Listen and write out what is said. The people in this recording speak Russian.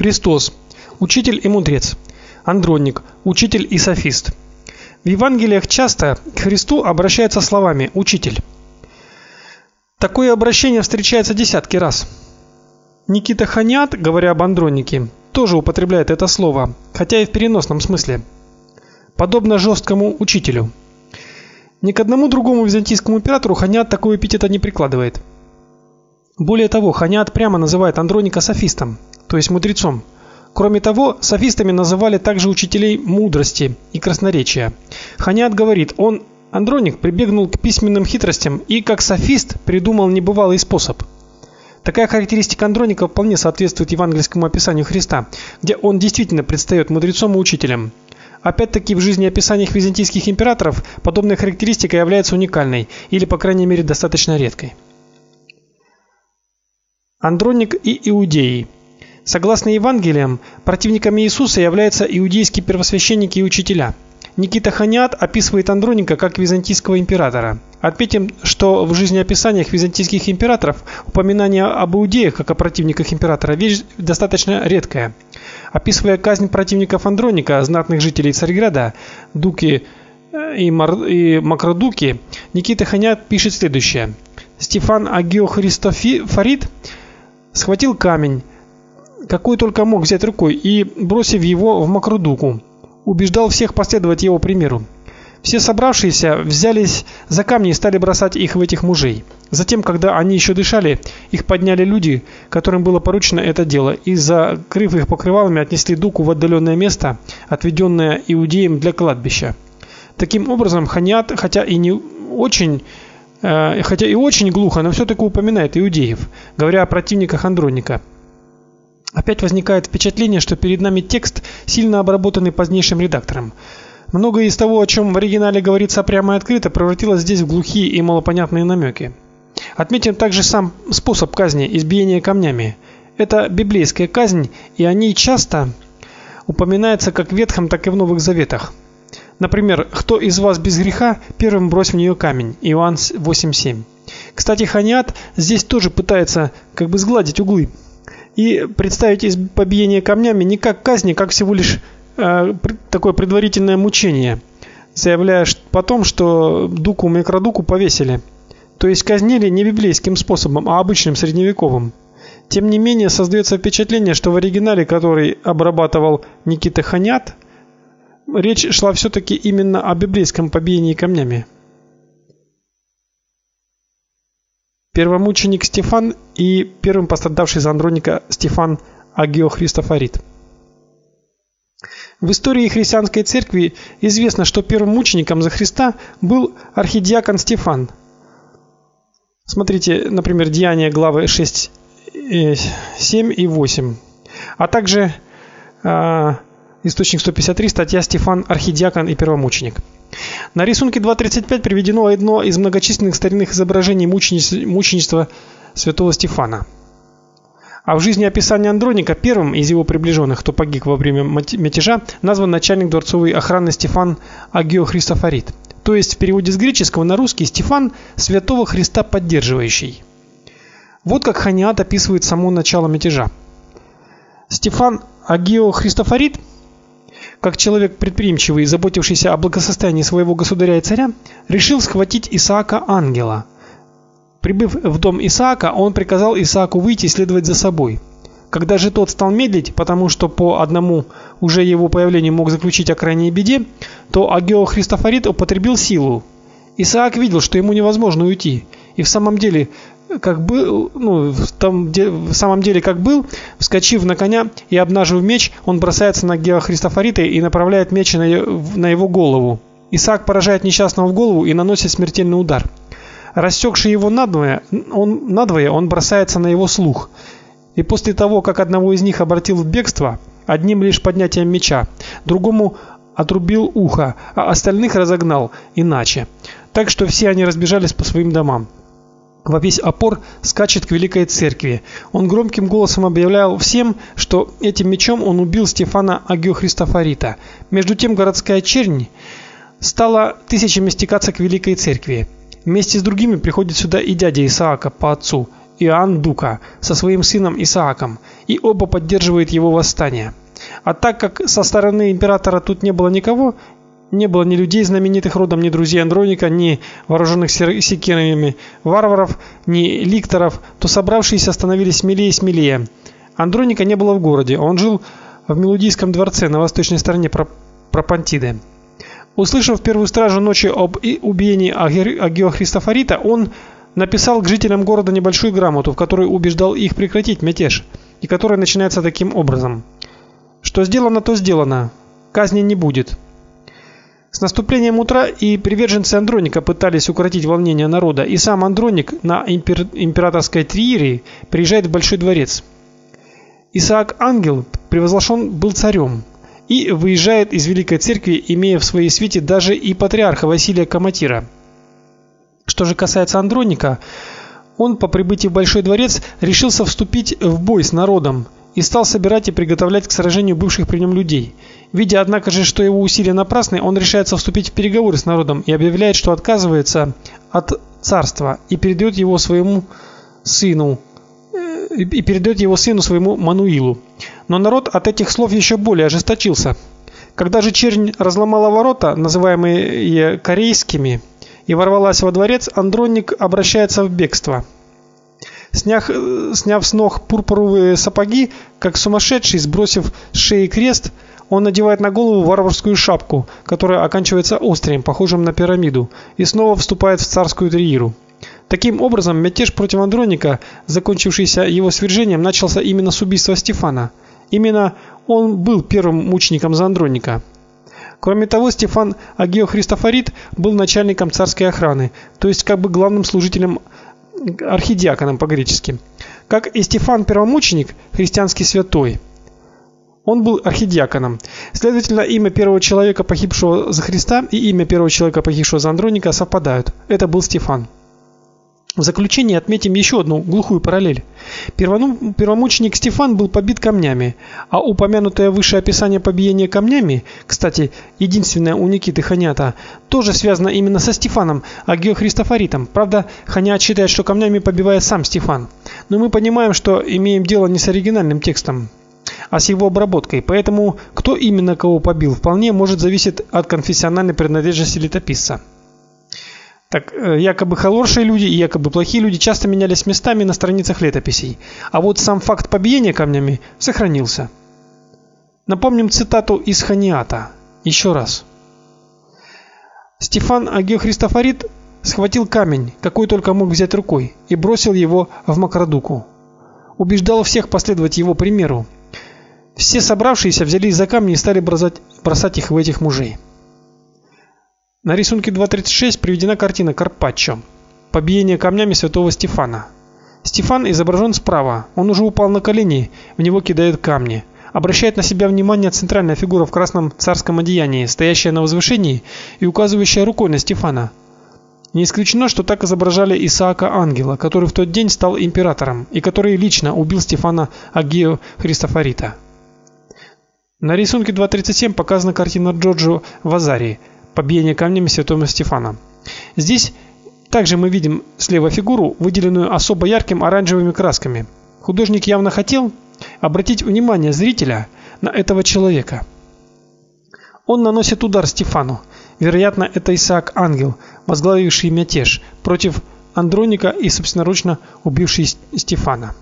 Христос учитель и мудрец. Андроник учитель и софист. В Евангелиях часто к Христу обращаются словами учитель. Такое обращение встречается десятки раз. Никита Ханят, говоря об Андронике, тоже употребляет это слово, хотя и в переносном смысле. Подобно жесткому учителю. Ни к одному другому византийскому императору Ханят такой эпитета не прикладывает. Более того, Ханят прямо называет Андроника софистом, то есть мудрецом. Кроме того, софистами называли также учителей мудрости и красноречия. Ханят говорит, он Андроник прибегнул к письменным хитростям и как софист придумал небывалый способ. Такая характеристика Андроника вполне соответствует евангельскому описанию Христа, где он действительно предстает мудрецом и учителем. Опять-таки в жизни описаниях византийских императоров подобная характеристика является уникальной или, по крайней мере, достаточно редкой. Андроник и иудеи. Согласно Евангелиям, противниками Иисуса являются иудейские первосвященники и учителя. Никита Ханиат описывает Андроника как византийского императора. Отметим, что в жизнеописаниях византийских императоров упоминание об иудеях как о противниках императора вещь достаточно редкая. Описывая казнь противников Андроника, знатных жителей Царьграда, дуки э, и, Мар... и Макродуки, Никита Ханиат пишет следующее: Стефан Агиохристофорит схватил камень, какой только мог взять рукой, и бросив его в Макродуку, убеждал всех последовать его примеру. Все собравшиеся взялись за камни и стали бросать их в этих мужей. Затем, когда они еще дышали, их подняли люди, которым было поручено это дело, и закрыв их покрывалами, отнесли дуку в отдаленное место, отведенное иудеям для кладбища. Таким образом, Ханиат, хотя и не очень э, хотя и очень глухо, но все таки упоминает иудеев, говоря о противниках Андроника. Опять возникает впечатление, что перед нами текст, сильно обработанный позднейшим редактором. Многое из того, о чем в оригинале говорится прямо и открыто, превратилось здесь в глухие и малопонятные намеки. Отметим также сам способ казни избиение камнями. Это библейская казнь, и о ней часто упоминается как в Ветхом, так и в Новых Заветах. Например, кто из вас без греха, первым брось в нее камень. Иоанн 8:7. Кстати, Ханиат здесь тоже пытается как бы сгладить углы и представить из побиения камнями не как казнь, а как всего лишь э, такое предварительное мучение, заявляя потом, что дуку микродуку повесили. То есть казнили не библейским способом, а обычным средневековым. Тем не менее, создается впечатление, что в оригинале, который обрабатывал Никита Ханят, речь шла все таки именно о библейском побиении камнями. Первомученик Стефан и первым пострадавший за Андроника Стефан Агиохристофорит. В истории христианской церкви известно, что первым мучеником за Христа был архидиакон Стефан. Смотрите, например, Деяния главы 6 7 и 8. А также э, источник 153, статья Стефан архидиакон и первомученик. На рисунке 2.35 приведено одно из многочисленных старинных изображений мученичества святого Стефана. А в жизни описания Андроника первым из его приближенных, кто погиб во время мятежа, назван начальник дворцовой охраны Стефан Агиохристофорит. То есть в переводе с греческого на русский Стефан святого Христа поддерживающий. Вот как Ханиат описывает само начало мятежа. Стефан Агиохристофорит как человек предприимчивый и заботившийся о благосостоянии своего государя и царя, решил схватить Исаака ангела. Прибыв в дом Исаака, он приказал Исааку выйти и следовать за собой. Когда же тот стал медлить, потому что по одному уже его появлению мог заключить о крайней беде, то Агео Христофорит употребил силу. Исаак видел, что ему невозможно уйти, и в самом деле как был, ну, в том в самом деле как был, вскочив на коня и обнажив меч, он бросается на Гео Христофорита и направляет меч на, на его голову. Исаак поражает несчастного в голову и наносит смертельный удар. Рассекший его надвое, он надвое, он бросается на его слух. И после того, как одного из них обратил в бегство, одним лишь поднятием меча, другому отрубил ухо, а остальных разогнал иначе. Так что все они разбежались по своим домам во весь опор скачет к великой церкви. Он громким голосом объявлял всем, что этим мечом он убил Стефана Агиохристофорита. Между тем городская чернь стала тысячами стекаться к великой церкви. Вместе с другими приходит сюда и дядя Исаака по отцу, Иоанн Дука со своим сыном Исааком, и оба поддерживают его восстание. А так как со стороны императора тут не было никого, не было ни людей знаменитых родом, ни друзей Андроника, ни вооруженных секирами варваров, ни ликторов, то собравшиеся становились смелее и смелее. Андроника не было в городе, он жил в Мелудийском дворце на восточной стороне Пропантиды. Услышав первую стражу ночи об убиении Агио Христофорита, он написал к жителям города небольшую грамоту, в которой убеждал их прекратить мятеж, и которая начинается таким образом: Что сделано, то сделано. Казни не будет. С наступлением утра и приверженцы Андроника пытались укротить волнение народа, и сам Андроник на импер... императорской триере приезжает в большой дворец. Исаак Ангел превозношен был царем и выезжает из великой церкви, имея в своей свите даже и патриарха Василия Каматира. Что же касается Андроника, он по прибытии в большой дворец решился вступить в бой с народом и стал собирать и приготовлять к сражению бывших при нем людей. Видя однако же, что его усилия напрасны, он решается вступить в переговоры с народом и объявляет, что отказывается от царства и передает его своему сыну э, и передает его сыну своему Мануилу. Но народ от этих слов еще более ожесточился. Когда же чернь разломала ворота, называемые корейскими, и ворвалась во дворец, Андроник обращается в бегство. Сняв, сняв с ног пурпуровые сапоги, как сумасшедший, сбросив с шеи крест, он надевает на голову варварскую шапку, которая оканчивается острием, похожим на пирамиду, и снова вступает в царскую триеру. Таким образом, мятеж против Андроника, закончившийся его свержением, начался именно с убийства Стефана. Именно он был первым мучеником за Андроника. Кроме того, Стефан Агио Христофорит был начальником царской охраны, то есть как бы главным служителем архидиаконом по-гречески. Как и Стефан Первомученик, христианский святой. Он был архидиаконом. Следовательно, имя первого человека, погибшего за Христа, и имя первого человека, погибшего за Андроника, совпадают. Это был Стефан. В заключение отметим еще одну глухую параллель. Первомученик Стефан был побит камнями, а упомянутое выше описание побиения камнями, кстати, единственное у Никиты Ханята, тоже связано именно со Стефаном, а Христофоритом. Правда, Ханят считает, что камнями побивает сам Стефан. Но мы понимаем, что имеем дело не с оригинальным текстом, а с его обработкой. Поэтому кто именно кого побил, вполне может зависеть от конфессиональной принадлежности летописца. Так, э, якобы хорошие люди и якобы плохие люди часто менялись местами на страницах летописей, а вот сам факт побиения камнями сохранился. Напомним цитату из Ханиата. Еще раз. Стефан Агеохристофорит схватил камень, какой только мог взять рукой, и бросил его в Макродуку. Убеждал всех последовать его примеру. Все собравшиеся взялись за камни и стали бросать, бросать их в этих мужей. На рисунке 2.36 приведена картина Карпаччо. Побиение камнями святого Стефана. Стефан изображен справа. Он уже упал на колени, в него кидают камни. Обращает на себя внимание центральная фигура в красном царском одеянии, стоящая на возвышении и указывающая рукой на Стефана. Не исключено, что так изображали Исаака Ангела, который в тот день стал императором и который лично убил Стефана Агио Христофорита. На рисунке 2.37 показана картина Джорджо Вазари побиение камнями святого Стефана. Здесь также мы видим слева фигуру, выделенную особо ярким оранжевыми красками. Художник явно хотел обратить внимание зрителя на этого человека. Он наносит удар Стефану. Вероятно, это Исаак Ангел, возглавивший мятеж против Андроника и собственноручно убивший Стефана.